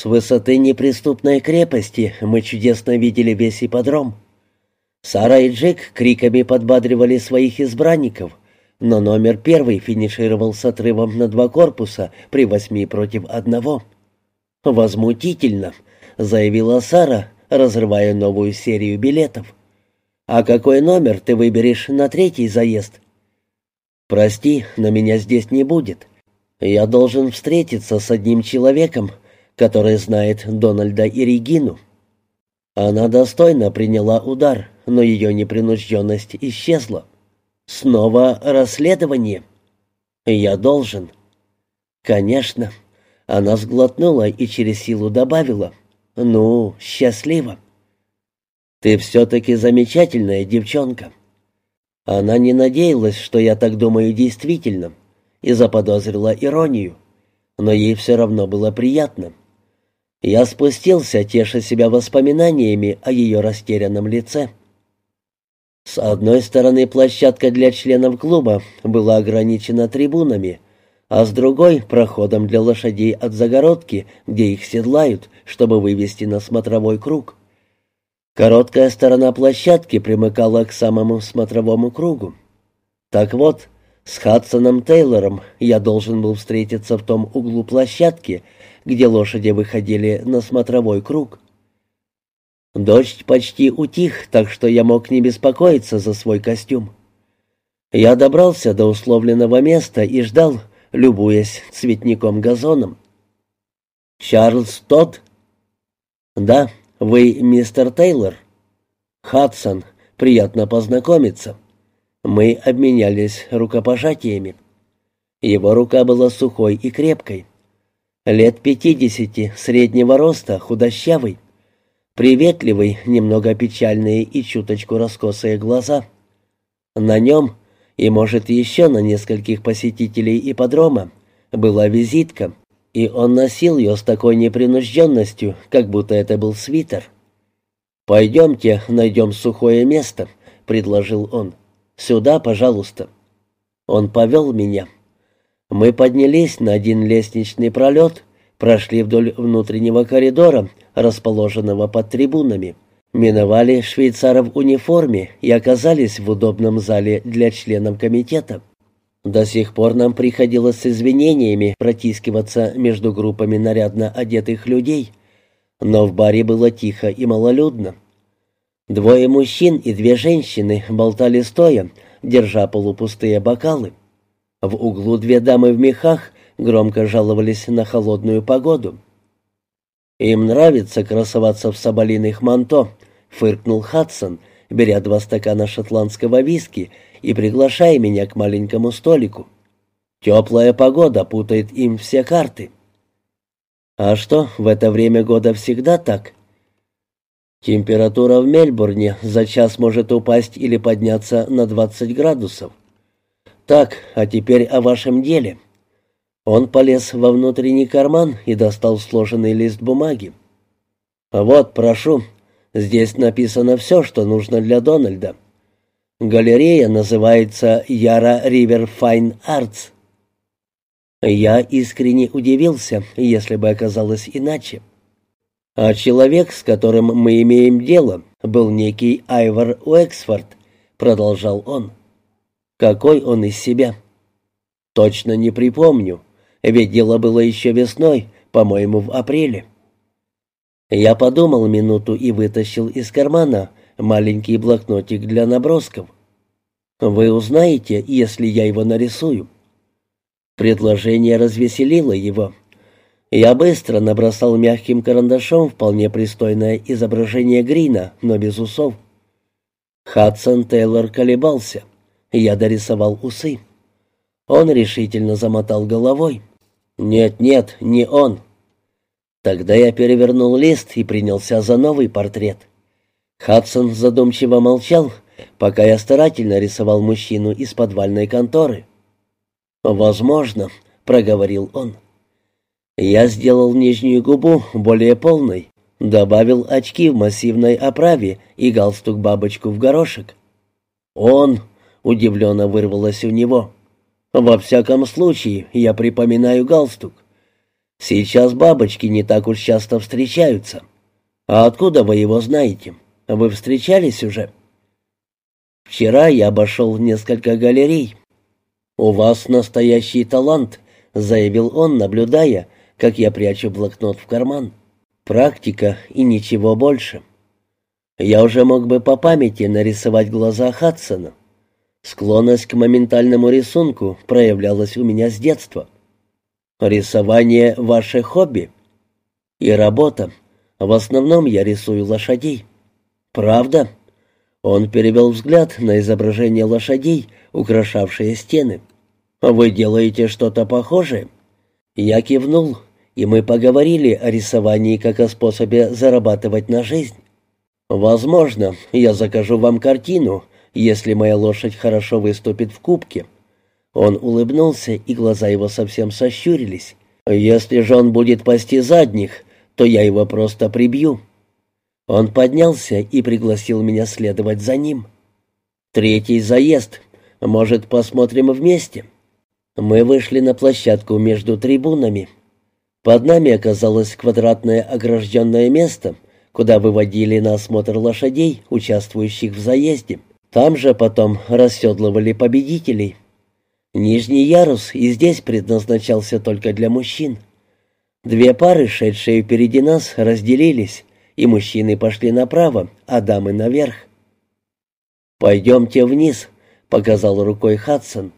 С высоты неприступной крепости мы чудесно видели весь ипподром. Сара и Джек криками подбадривали своих избранников, но номер первый финишировал с отрывом на два корпуса при восьми против одного. «Возмутительно», — заявила Сара, разрывая новую серию билетов. «А какой номер ты выберешь на третий заезд?» «Прости, но меня здесь не будет. Я должен встретиться с одним человеком, который знает Дональда и Регину». Она достойно приняла удар, но ее непринужденность исчезла. Снова расследование. Я должен. Конечно. Она сглотнула и через силу добавила. Ну, счастливо. Ты все-таки замечательная девчонка. Она не надеялась, что я так думаю действительно, и заподозрила иронию. Но ей все равно было приятно. Я спустился, теша себя воспоминаниями о ее растерянном лице. С одной стороны, площадка для членов клуба была ограничена трибунами, а с другой — проходом для лошадей от загородки, где их седлают, чтобы вывести на смотровой круг. Короткая сторона площадки примыкала к самому смотровому кругу. Так вот, с Хадсоном Тейлором я должен был встретиться в том углу площадки, где лошади выходили на смотровой круг. Дождь почти утих, так что я мог не беспокоиться за свой костюм. Я добрался до условленного места и ждал, любуясь цветником-газоном. «Чарльз Тодд?» «Да, вы мистер Тейлор?» «Хадсон, приятно познакомиться». Мы обменялись рукопожатиями. Его рука была сухой и крепкой. Лет пятидесяти, среднего роста, худощавый. Приветливый, немного печальные и чуточку раскосые глаза. На нем, и, может, еще на нескольких посетителей ипподрома, была визитка, и он носил ее с такой непринужденностью, как будто это был свитер. «Пойдемте, найдем сухое место», — предложил он. «Сюда, пожалуйста». Он повел меня. Мы поднялись на один лестничный пролет, прошли вдоль внутреннего коридора, расположенного под трибунами, миновали швейцаров в униформе и оказались в удобном зале для членов комитета. До сих пор нам приходилось с извинениями протискиваться между группами нарядно одетых людей, но в баре было тихо и малолюдно. Двое мужчин и две женщины болтали стоя, держа полупустые бокалы. В углу две дамы в мехах громко жаловались на холодную погоду. «Им нравится красоваться в соболиных манто», — фыркнул Хадсон, беря два стакана шотландского виски и приглашая меня к маленькому столику. «Теплая погода путает им все карты». «А что, в это время года всегда так?» «Температура в Мельбурне за час может упасть или подняться на 20 градусов. Так, а теперь о вашем деле». Он полез во внутренний карман и достал сложенный лист бумаги. «Вот, прошу, здесь написано все, что нужно для Дональда. Галерея называется Яра Ривер Файн Артс». Я искренне удивился, если бы оказалось иначе. А человек, с которым мы имеем дело, был некий Айвар Уэксфорд, продолжал он. Какой он из себя? Точно не припомню. Ведь дело было еще весной, по-моему, в апреле. Я подумал минуту и вытащил из кармана маленький блокнотик для набросков. Вы узнаете, если я его нарисую. Предложение развеселило его. Я быстро набросал мягким карандашом вполне пристойное изображение Грина, но без усов. Хадсон Тейлор колебался. Я дорисовал усы. Он решительно замотал головой. «Нет, нет, не он». Тогда я перевернул лист и принялся за новый портрет. Хадсон задумчиво молчал, пока я старательно рисовал мужчину из подвальной конторы. «Возможно», — проговорил он. Я сделал нижнюю губу более полной, добавил очки в массивной оправе и галстук-бабочку в горошек. «Он», — удивленно вырвалось у него, — «во всяком случае, я припоминаю галстук. Сейчас бабочки не так уж часто встречаются. А откуда вы его знаете? Вы встречались уже? Вчера я обошел несколько галерей. У вас настоящий талант, заявил он, наблюдая, как я прячу блокнот в карман. Практика и ничего больше. Я уже мог бы по памяти нарисовать глаза Хадсона. Склонность к моментальному рисунку проявлялась у меня с детства. Рисование — ваше хобби. И работа. В основном я рисую лошадей. Правда? Он перевел взгляд на изображение лошадей, украшавшие стены. «Вы делаете что-то похожее?» Я кивнул, и мы поговорили о рисовании как о способе зарабатывать на жизнь. «Возможно, я закажу вам картину, если моя лошадь хорошо выступит в кубке». Он улыбнулся, и глаза его совсем сощурились. «Если же он будет пасти задних, то я его просто прибью». Он поднялся и пригласил меня следовать за ним. «Третий заезд. Может, посмотрим вместе?» Мы вышли на площадку между трибунами. Под нами оказалось квадратное огражденное место — куда выводили на осмотр лошадей, участвующих в заезде. Там же потом расседлывали победителей. Нижний ярус и здесь предназначался только для мужчин. Две пары, шедшие впереди нас, разделились, и мужчины пошли направо, а дамы наверх. «Пойдемте вниз», — показал рукой Хадсон.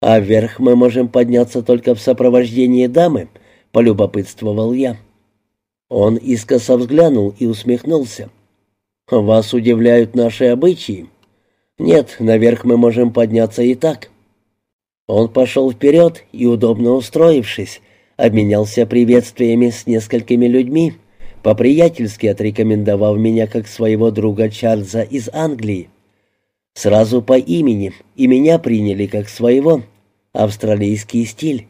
«А вверх мы можем подняться только в сопровождении дамы», — полюбопытствовал я. Он искоса взглянул и усмехнулся. «Вас удивляют наши обычаи?» «Нет, наверх мы можем подняться и так». Он пошел вперед и, удобно устроившись, обменялся приветствиями с несколькими людьми, по-приятельски отрекомендовав меня как своего друга Чарльза из Англии. Сразу по имени, и меня приняли как своего, австралийский стиль.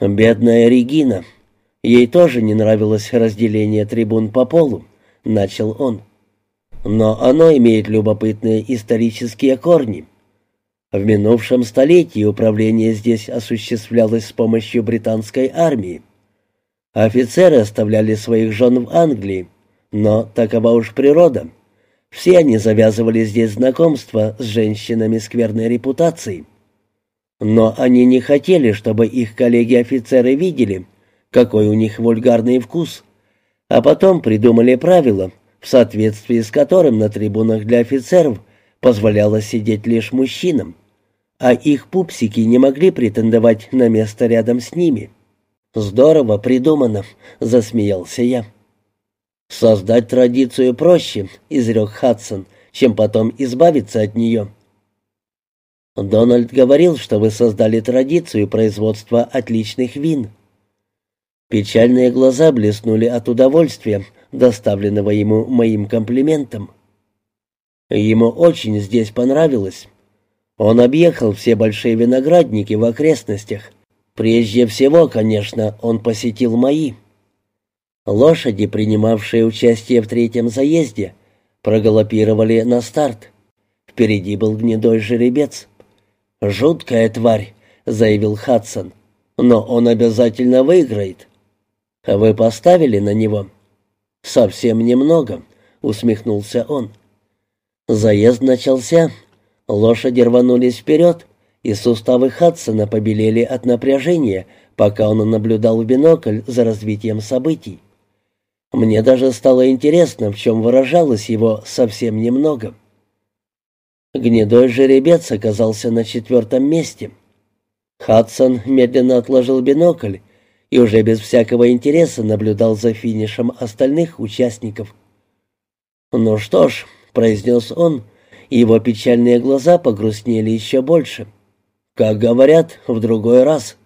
«Бедная Регина», Ей тоже не нравилось разделение трибун по полу, начал он. Но оно имеет любопытные исторические корни. В минувшем столетии управление здесь осуществлялось с помощью британской армии. Офицеры оставляли своих жен в Англии, но такова уж природа. Все они завязывали здесь знакомства с женщинами скверной репутацией. Но они не хотели, чтобы их коллеги-офицеры видели, какой у них вульгарный вкус, а потом придумали правила, в соответствии с которым на трибунах для офицеров позволялось сидеть лишь мужчинам, а их пупсики не могли претендовать на место рядом с ними. «Здорово придумано», — засмеялся я. «Создать традицию проще», — изрек Хадсон, «чем потом избавиться от нее». Дональд говорил, что вы создали традицию производства отличных вин. Печальные глаза блеснули от удовольствия, доставленного ему моим комплиментом. Ему очень здесь понравилось. Он объехал все большие виноградники в окрестностях. Прежде всего, конечно, он посетил мои. Лошади, принимавшие участие в третьем заезде, прогалопировали на старт. Впереди был гнедой жеребец. «Жуткая тварь», — заявил Хадсон, — «но он обязательно выиграет». «Вы поставили на него?» «Совсем немного», — усмехнулся он. Заезд начался. Лошади рванулись вперед, и суставы Хадсона побелели от напряжения, пока он наблюдал в бинокль за развитием событий. Мне даже стало интересно, в чем выражалось его совсем немного. Гнедой жеребец оказался на четвертом месте. Хадсон медленно отложил бинокль и уже без всякого интереса наблюдал за финишем остальных участников. «Ну что ж», — произнес он, и его печальные глаза погрустнели еще больше. «Как говорят, в другой раз».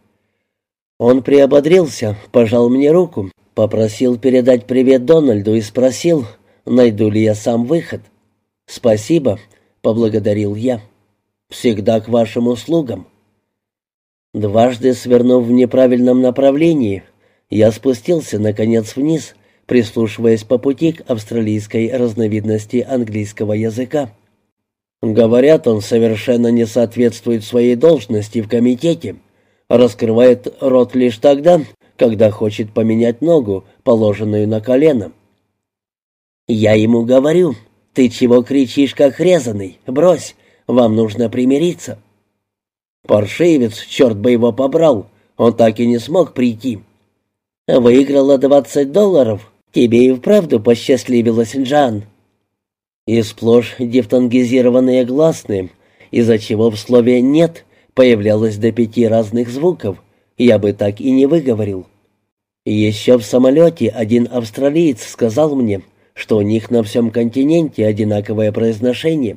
Он приободрился, пожал мне руку, попросил передать привет Дональду и спросил, найду ли я сам выход. «Спасибо», — поблагодарил я. «Всегда к вашим услугам». Дважды свернув в неправильном направлении, я спустился, наконец, вниз, прислушиваясь по пути к австралийской разновидности английского языка. Говорят, он совершенно не соответствует своей должности в комитете, раскрывает рот лишь тогда, когда хочет поменять ногу, положенную на колено. Я ему говорю, ты чего кричишь, как резаный? Брось, вам нужно примириться. Паршивец, черт бы его побрал, он так и не смог прийти. Выиграла двадцать долларов, тебе и вправду посчастливилось, Джан. И сплошь дифтонгизированные гласные, из-за чего в слове «нет» появлялось до пяти разных звуков, я бы так и не выговорил. Еще в самолете один австралиец сказал мне, что у них на всем континенте одинаковое произношение.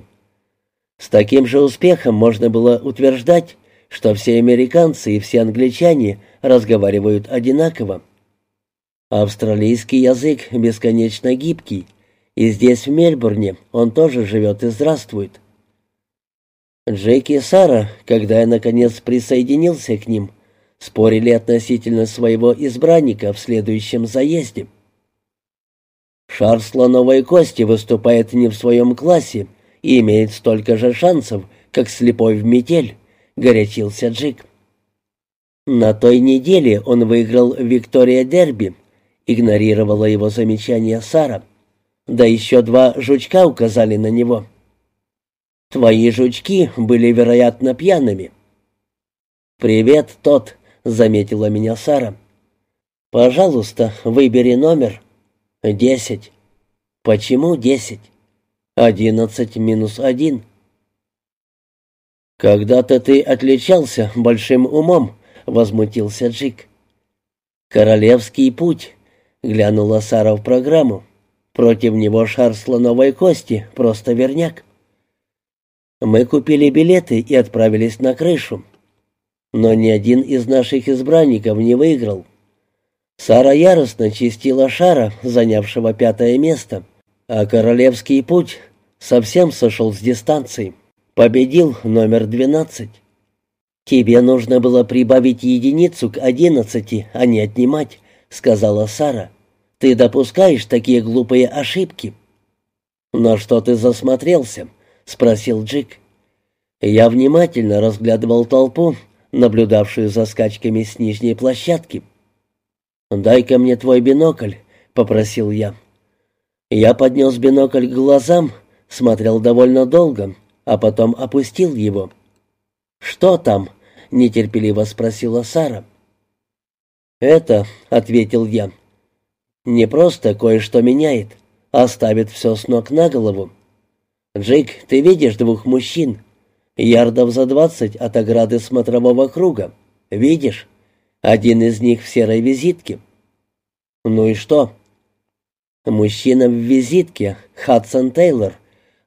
С таким же успехом можно было утверждать, что все американцы и все англичане разговаривают одинаково. Австралийский язык бесконечно гибкий, и здесь, в Мельбурне, он тоже живет и здравствует. Джеки и Сара, когда я, наконец, присоединился к ним, спорили относительно своего избранника в следующем заезде. Шар слоновой кости выступает не в своем классе и имеет столько же шансов, как слепой в метель, — горячился Джик. На той неделе он выиграл Виктория Дерби, игнорировала его замечание Сара. Да еще два жучка указали на него. Твои жучки были, вероятно, пьяными. «Привет, тот», — заметила меня Сара. «Пожалуйста, выбери номер». «Десять». «Почему десять?» «Одиннадцать минус один». «Когда-то ты отличался большим умом», — возмутился Джик. «Королевский путь», — глянула Сара в программу. «Против него шар слоновой кости, просто верняк». Мы купили билеты и отправились на крышу. Но ни один из наших избранников не выиграл. Сара яростно чистила шара, занявшего пятое место, а королевский путь совсем сошел с дистанции. Победил номер двенадцать. «Тебе нужно было прибавить единицу к одиннадцати, а не отнимать», — сказала Сара. «Ты допускаешь такие глупые ошибки». «На что ты засмотрелся?» — спросил Джик. Я внимательно разглядывал толпу, наблюдавшую за скачками с нижней площадки. «Дай-ка мне твой бинокль», — попросил я. Я поднес бинокль к глазам, смотрел довольно долго, а потом опустил его. «Что там?» — нетерпеливо спросила Сара. «Это», — ответил я, — «не просто кое-что меняет, а ставит все с ног на голову. «Джик, ты видишь двух мужчин? Ярдов за двадцать от ограды смотрового круга. Видишь? Один из них в серой визитке». «Ну и что?» «Мужчина в визитке, Хадсон Тейлор,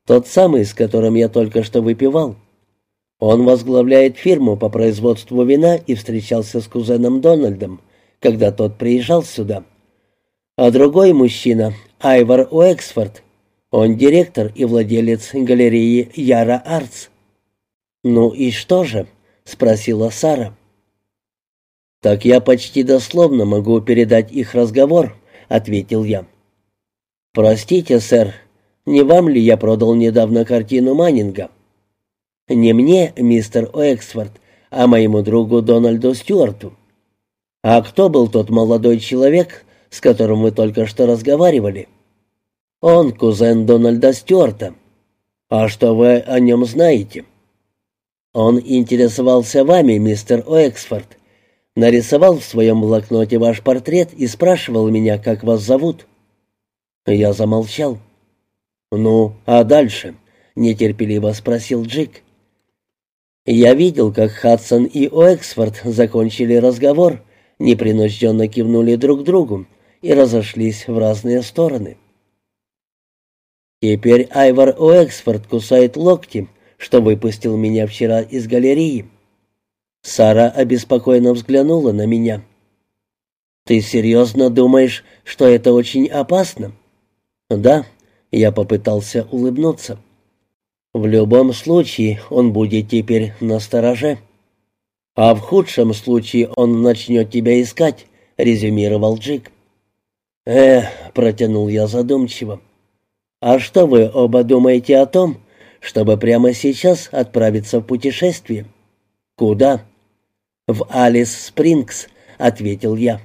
тот самый, с которым я только что выпивал. Он возглавляет фирму по производству вина и встречался с кузеном Дональдом, когда тот приезжал сюда. А другой мужчина, Айвар Уэксфорд, он директор и владелец галереи Яра Артс. «Ну и что же?» — спросила Сара. «Так я почти дословно могу передать их разговор», — ответил я. «Простите, сэр, не вам ли я продал недавно картину Маннинга?» «Не мне, мистер Уэксфорд, а моему другу Дональду Стюарту». «А кто был тот молодой человек, с которым вы только что разговаривали?» Он кузен Дональда Стюарта. А что вы о нем знаете? Он интересовался вами, мистер Уэксфорд. Нарисовал в своем блокноте ваш портрет и спрашивал меня, как вас зовут. Я замолчал. «Ну, а дальше?» — нетерпеливо спросил Джик. Я видел, как Хадсон и Уэксфорд закончили разговор, непринужденно кивнули друг другу и разошлись в разные стороны. Теперь Айвар Уэксфорд кусает локти, что выпустил меня вчера из галереи. Сара обеспокоенно взглянула на меня. «Ты серьезно думаешь, что это очень опасно?» «Да», — я попытался улыбнуться. «В любом случае он будет теперь на стороже. А в худшем случае он начнет тебя искать», — резюмировал Джик. «Эх», — протянул я задумчиво, — «А что вы оба думаете о том, чтобы прямо сейчас отправиться в путешествие?» «Куда?» «В Алис Спрингс», — ответил я.